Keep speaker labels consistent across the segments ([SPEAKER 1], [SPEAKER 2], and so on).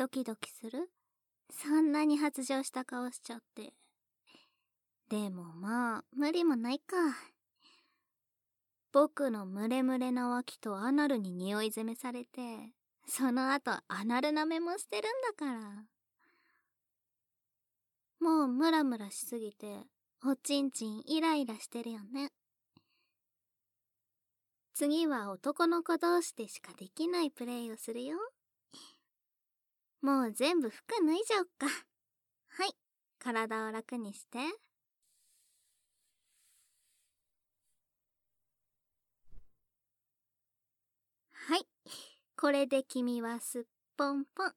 [SPEAKER 1] ドキドキする？そんなに発情した顔しちゃって。でもまあ、無理もないか。僕のムレムレな脇とアナルに匂い詰めされて、その後アナル舐めもしてるんだから。もうムラムラしすぎて、おちんちんイライラしてるよね。次は男の子同士でしかできないプレイをするよ。もう全部服脱いじゃおっか。はい、体を楽にして。はい、これで君はすっぽんぽん。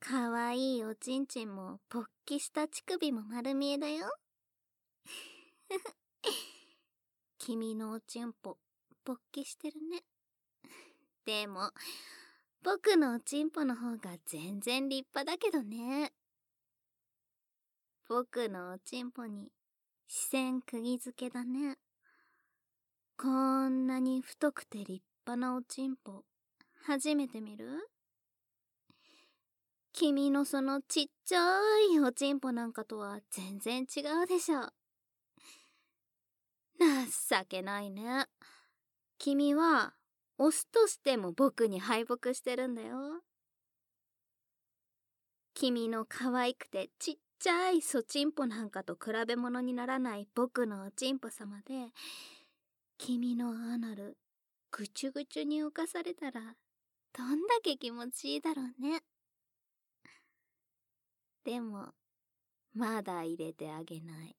[SPEAKER 1] かわいいおちんちんもぽっきした乳首も丸見えだよ。君のおちんぽ、ぽっきしてるね。でも、僕のおちんぽの方が全然立派だけどね。僕のおちんぽに視線釘付けだね。こんなに太くて立派なおちんぽ、初めて見る？君のそのちっちゃいおちんぽなんかとは全然違うでしょ。情けないね。君は、オスとしても僕に敗北してるんだよ。君の可愛くてちっちゃいそちんぽなんかと比べ物にならない僕のおちんぽ様で、君のアナル、ぐちゅぐちゅに浮かされたら、どんだけ気持ちいいだろうね。でも、まだ入れてあげない。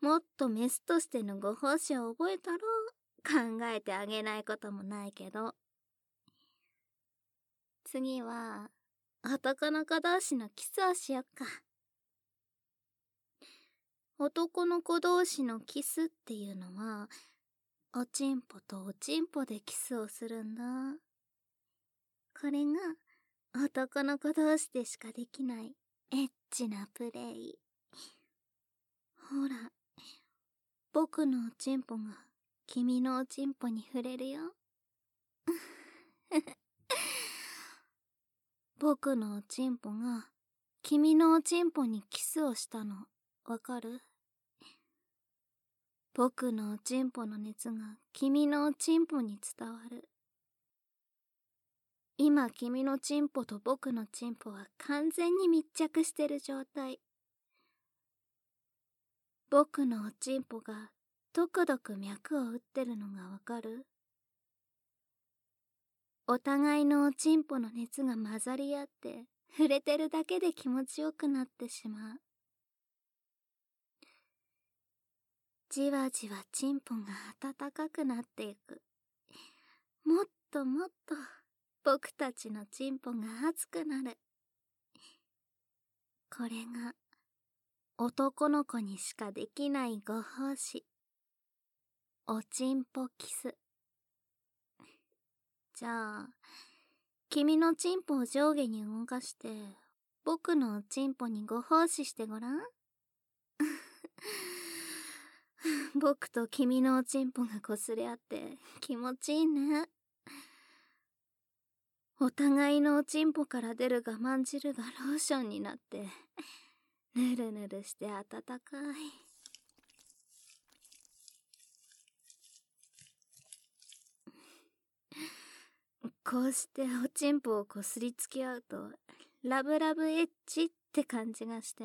[SPEAKER 1] もっとメスとしてのご奉仕を覚えたろう考えてあげないこともないけど。次は、男の子同士のキスをしよっか。男の子同士のキスっていうのは、おちんぽとおちんぽでキスをするんだ。これが、男の子同士でしかできないエッチなプレイ。ほら、僕のおちんぽが君のおちんぽに触れるよ。僕のおちんぽが君のおちんぽにキスをしたの、わかる？僕のおちんぽの熱が君のおちんぽに伝わる。今君のチンポと僕のチンポは完全に密着してる状態。僕のおちんぽがどくどく脈を打ってるのがわかる？お互いのおちんぽの熱が混ざり合って触れてるだけで気持ちよくなってしまう。じわじわチンポが暖かくなっていく。もっともっと僕たちのチンポが熱くなる。これが男の子にしかできないご奉仕。おちんぽキス。じゃあ、君のチンポを上下に動かして、僕のおちんぽにご奉仕してごらん？僕と君のおちんぽが擦れ合って気持ちいいね。お互いのおちんぽから出る我慢汁がローションになって、ぬるぬるして温かい。こうしておちんぽをこすりつけ合うと、ラブラブエッチって感じがして、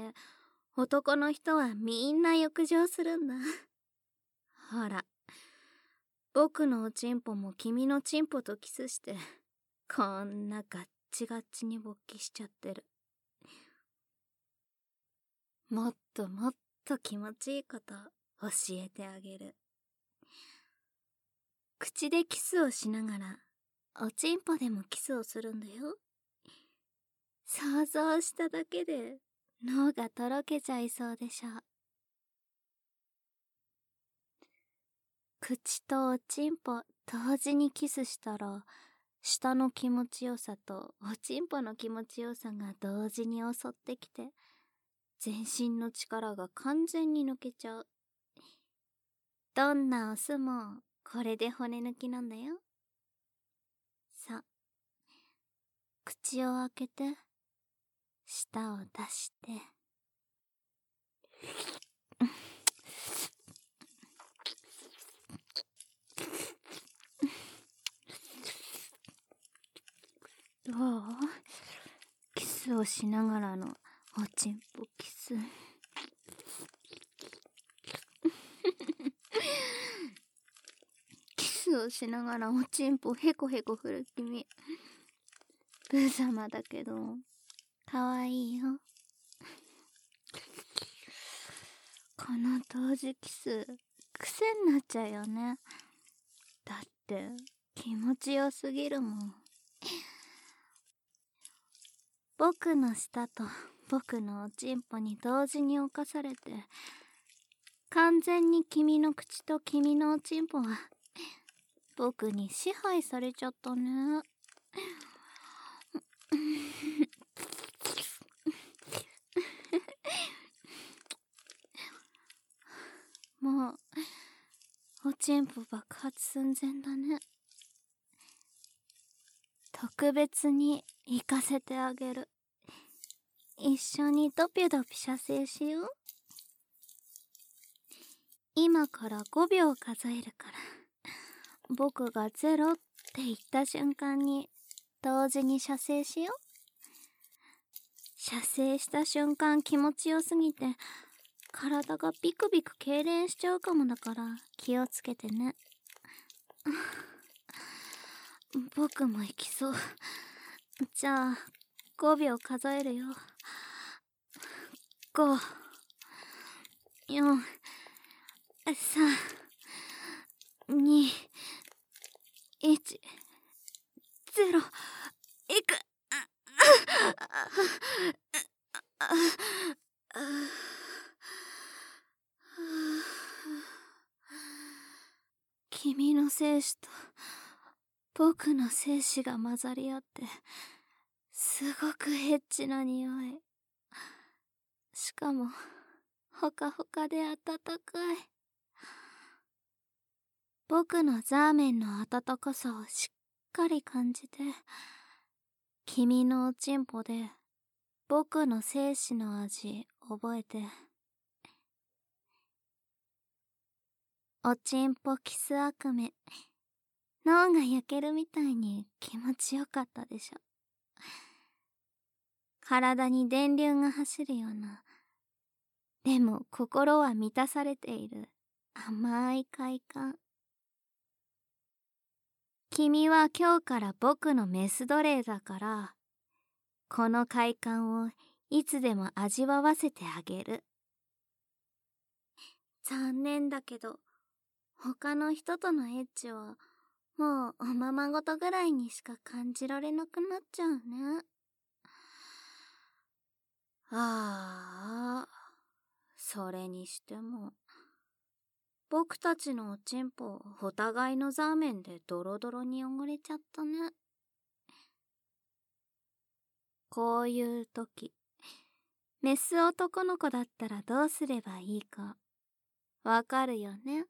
[SPEAKER 1] 男の人はみんな浴場するんだ。ほら、僕のおちんぽも君のちんぽとキスして、こんなガッチガッチに勃起しちゃってる。もっともっと気持ちいいこと教えてあげる。口でキスをしながら、おちんぽでもキスをするんだよ。想像しただけで脳がとろけちゃいそうでしょ。口とおちんぽ同時にキスしたら、下の気持ちよさとおちんぽの気持ちよさが同時に襲ってきて、全身の力が完全に抜けちゃう。どんなオスもこれで骨抜きなんだよ。さ、口を開けて舌を出して。どう？キスをしながらのおちんぽキス。キスをしながらおちんぽへこへこ振る君。無様だけどかわいいよ。この同時キス癖になっちゃうよね。だって気持ちよすぎるもん。僕の舌と僕のおちんぽに同時に侵されて完全に君の口と君のおちんぽは僕に支配されちゃったね。もうおちんぽ爆発寸前だね特別に行かせてあげる。一緒にドピュドピ射精しよう。今から5秒数えるから。僕がゼロって言った瞬間に同時に射精しよう。射精した瞬間気持ちよすぎて体がビクビク痙攣しちゃうかもだから気をつけてね。僕も行きそう。じゃあ、5秒数えるよ。5、4、3、2、1、0、いく。君の精子と僕の精子が混ざり合って、すごくエッチな匂い。しかも、ほかほかで温かい。僕のザーメンの温かさをしっかり感じて、君のおちんぽで僕の精子の味覚えて、おちんぽキス悪夢。脳が焼けるみたいに気持ちよかったでしょ。体に電流が走るような、でも心は満たされている甘い快感。君は今日から僕のメス奴隷だから、この快感をいつでも味わわせてあげる。残念だけど、他の人とのエッチはもうおままごとぐらいにしか感じられなくなっちゃうね。ああ、それにしても、僕たちのおちんぽお互いのザーメンでドロドロに汚れちゃったね。こういう時、メス男の子だったらどうすればいいか、わかるよね。